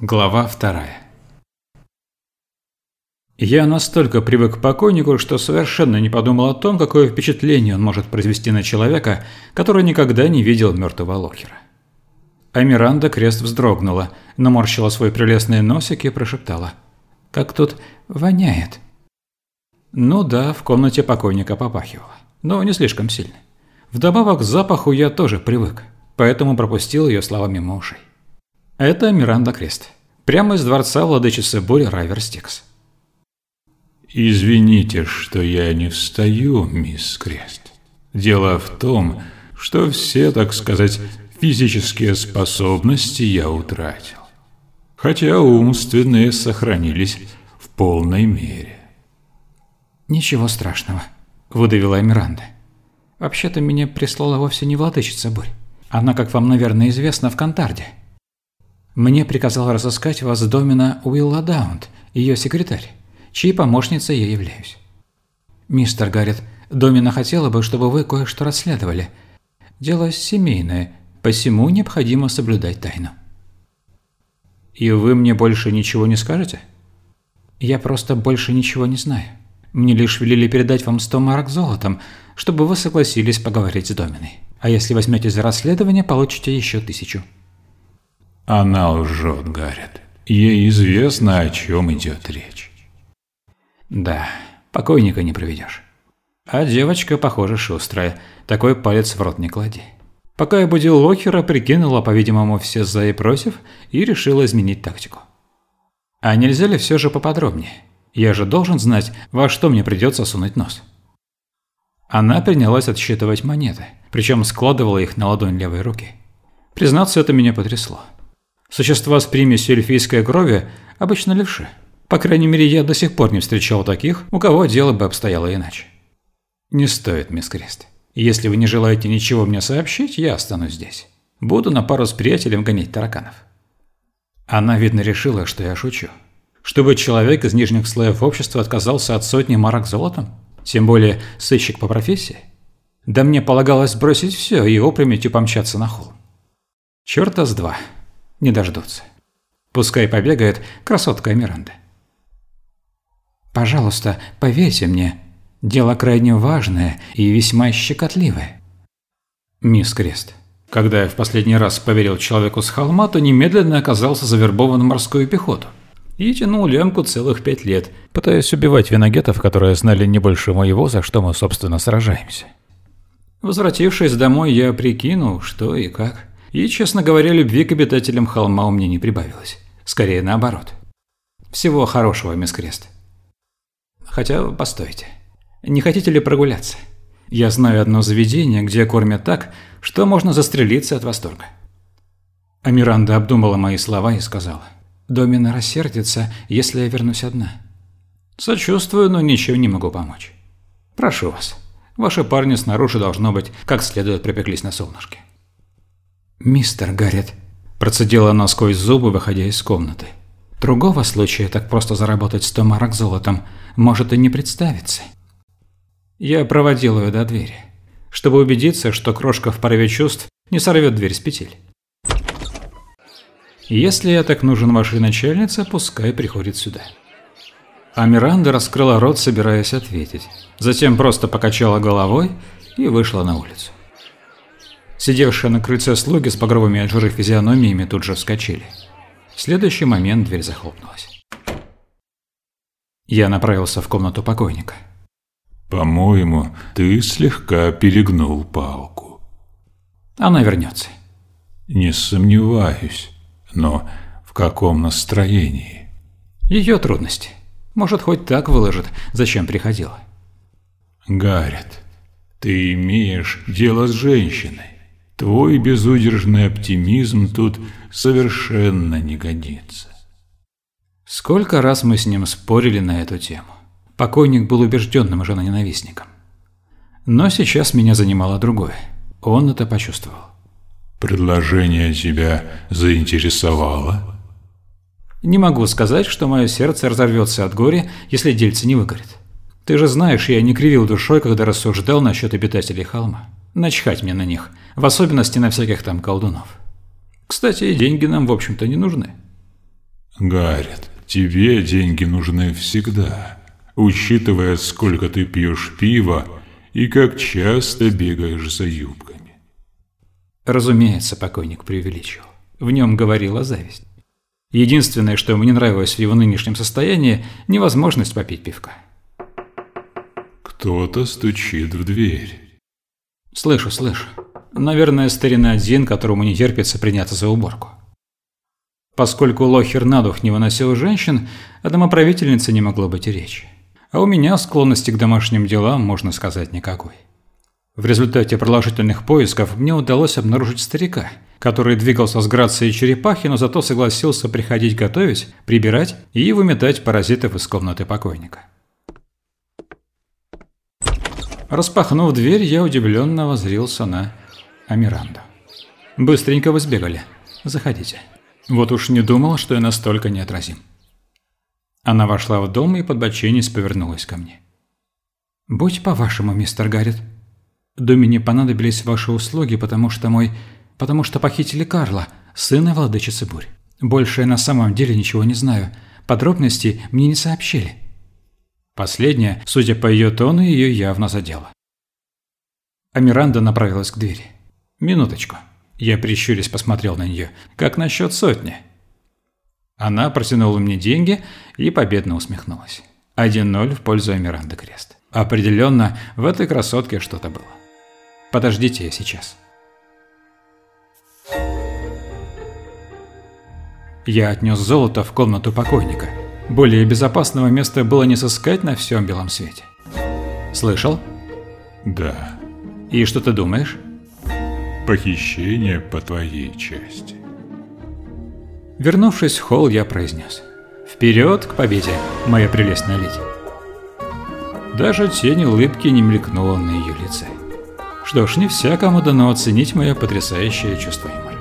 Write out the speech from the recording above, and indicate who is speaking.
Speaker 1: Глава вторая. Я настолько привык к покойнику, что совершенно не подумал о том, какое впечатление он может произвести на человека, который никогда не видел мертвого Лохера. А Миранда крест вздрогнула, наморщила свой прелестный носик и прошептала. «Как тут воняет». Ну да, в комнате покойника попахивало, но не слишком сильно. Вдобавок к запаху я тоже привык, поэтому пропустил ее слова мимо ушей. Это Миранда Крест. Прямо из дворца владычицы бури Райверстикс.
Speaker 2: «Извините, что я не встаю, мисс Крест. Дело в том, что все, так сказать, физические способности я утратил. Хотя умственные сохранились в полной мере».
Speaker 1: «Ничего страшного», – выдавила Миранда. «Вообще-то меня прислала вовсе не владычица бурь. Она, как вам, наверное, известно, в Кантарде». Мне приказал разыскать вас Домина Уилла Даунт, ее секретарь, чьей помощницей я являюсь. Мистер Гаррет, Домина хотела бы, чтобы вы кое-что расследовали. Дело семейное, посему необходимо соблюдать тайну. И вы мне больше ничего не скажете? Я просто больше ничего не знаю. Мне лишь велели передать вам 100 марок золотом, чтобы вы согласились поговорить с Доминой. А если возьмете за расследование, получите еще тысячу.
Speaker 2: Она лжет, Гаррет. Ей известно, о чем идет речь.
Speaker 1: Да, покойника не проведешь. А девочка, похоже, шустрая. Такой палец в рот не клади. Пока я будил Локера, прикинула, по-видимому, все за и против и решила изменить тактику. А нельзя ли все же поподробнее? Я же должен знать, во что мне придется сунуть нос. Она принялась отсчитывать монеты, причем складывала их на ладонь левой руки. Признаться, это меня потрясло. Существа с примесью эльфийской крови обычно левши. По крайней мере, я до сих пор не встречал таких, у кого дело бы обстояло иначе. Не стоит, мисс Крест. Если вы не желаете ничего мне сообщить, я останусь здесь. Буду на пару с приятелем гонять тараканов. Она, видно, решила, что я шучу. Чтобы человек из нижних слоев общества отказался от сотни марок золотом? Тем более сыщик по профессии? Да мне полагалось бросить все и опрометью помчаться на холм. Чёрта с два не дождутся. Пускай побегает красотка Миранда. Пожалуйста, поверьте мне, дело крайне важное и весьма щекотливое. Мисс Крест, когда я в последний раз поверил человеку с холма, то немедленно оказался завербован в морскую пехоту. И тянул лямку целых пять лет, пытаясь убивать виногетов, которые знали не больше моего, за что мы, собственно, сражаемся. Возвратившись домой, я прикинул, что и как. И, честно говоря, любви к обитателям холма у меня не прибавилось. Скорее наоборот. Всего хорошего, мисс Крест. Хотя, постойте. Не хотите ли прогуляться? Я знаю одно заведение, где кормят так, что можно застрелиться от восторга. А Миранда обдумала мои слова и сказала. Домина рассердится, если я вернусь одна. Сочувствую, но ничем не могу помочь. Прошу вас. Ваши парни снаружи, должно быть, как следует припеклись на солнышке. «Мистер Гаррет», – процедила она сквозь зубы, выходя из комнаты. «Другого случая так просто заработать сто марок золотом может и не представиться». Я проводил ее до двери, чтобы убедиться, что крошка в порыве чувств не сорвет дверь с петель. Если я так нужен вашей начальнице, пускай приходит сюда. А Миранда раскрыла рот, собираясь ответить. Затем просто покачала головой и вышла на улицу. Сидевшие на крыльце слуги с багровыми от жиры физиономиями тут же вскочили. В следующий момент дверь захлопнулась. Я направился в комнату покойника.
Speaker 2: «По-моему, ты слегка перегнул палку».
Speaker 1: «Она вернется».
Speaker 2: «Не сомневаюсь. Но в каком настроении?»
Speaker 1: «Ее трудности. Может, хоть так выложит, зачем приходила».
Speaker 2: «Гаррет, ты имеешь дело с женщиной. Твой безудержный оптимизм тут совершенно не годится.
Speaker 1: Сколько раз мы с ним спорили на эту тему. Покойник был убежденным женоненавистником. Но сейчас меня занимало другое. Он это почувствовал.
Speaker 2: Предложение тебя заинтересовало?
Speaker 1: Не могу сказать, что мое сердце разорвется от горя, если дельце не выгорит. Ты же знаешь, я не кривил душой, когда рассуждал насчет обитателей холма. Начхать мне на них, в особенности на всяких там колдунов. Кстати, деньги нам, в общем-то, не нужны.
Speaker 2: Гаррет, тебе деньги нужны всегда, учитывая, сколько ты пьешь пива и как часто бегаешь за юбками.
Speaker 1: Разумеется, покойник преувеличил. В нем говорила зависть. Единственное, что мне нравилось в его нынешнем состоянии – невозможность попить пивка.
Speaker 2: Кто-то стучит в дверь.
Speaker 1: Слышу, слышу. Наверное, старина один, которому не терпится приняться за уборку. Поскольку Лохер на дух не выносил женщин, о домоправительнице не могло быть и речи. А у меня склонности к домашним делам, можно сказать, никакой. В результате продолжительных поисков мне удалось обнаружить старика, который двигался с грацией черепахи, но зато согласился приходить готовить, прибирать и выметать паразитов из комнаты покойника. Распахнув дверь, я удивленно возрился на Амиранду. «Быстренько вы сбегали. Заходите». Вот уж не думал, что я настолько неотразим. Она вошла в дом и подбоченись повернулась ко мне. «Будь по-вашему, мистер Гаррет. Доме понадобились ваши услуги, потому что мой... потому что похитили Карла, сына владычицы Бурь. Больше я на самом деле ничего не знаю. Подробностей мне не сообщили». Последняя, судя по ее тону, ее явно задела. А Миранда направилась к двери. «Минуточку». Я прищурясь посмотрел на нее. «Как насчет сотни?» Она протянула мне деньги и победно усмехнулась. 1-0 в пользу Амиранды Крест. Определенно, в этой красотке что-то было. Подождите, я сейчас. Я отнес золото в комнату покойника. Более безопасного места было не сыскать на всем белом свете. Слышал?
Speaker 2: Да.
Speaker 1: И что ты думаешь?
Speaker 2: Похищение по твоей части.
Speaker 1: Вернувшись в холл, я произнес. «Вперед к победе, моя прелестная леди!» Даже тень улыбки не мелькнула на ее лице. Что ж, не всякому дано оценить мое потрясающее чувство юмора.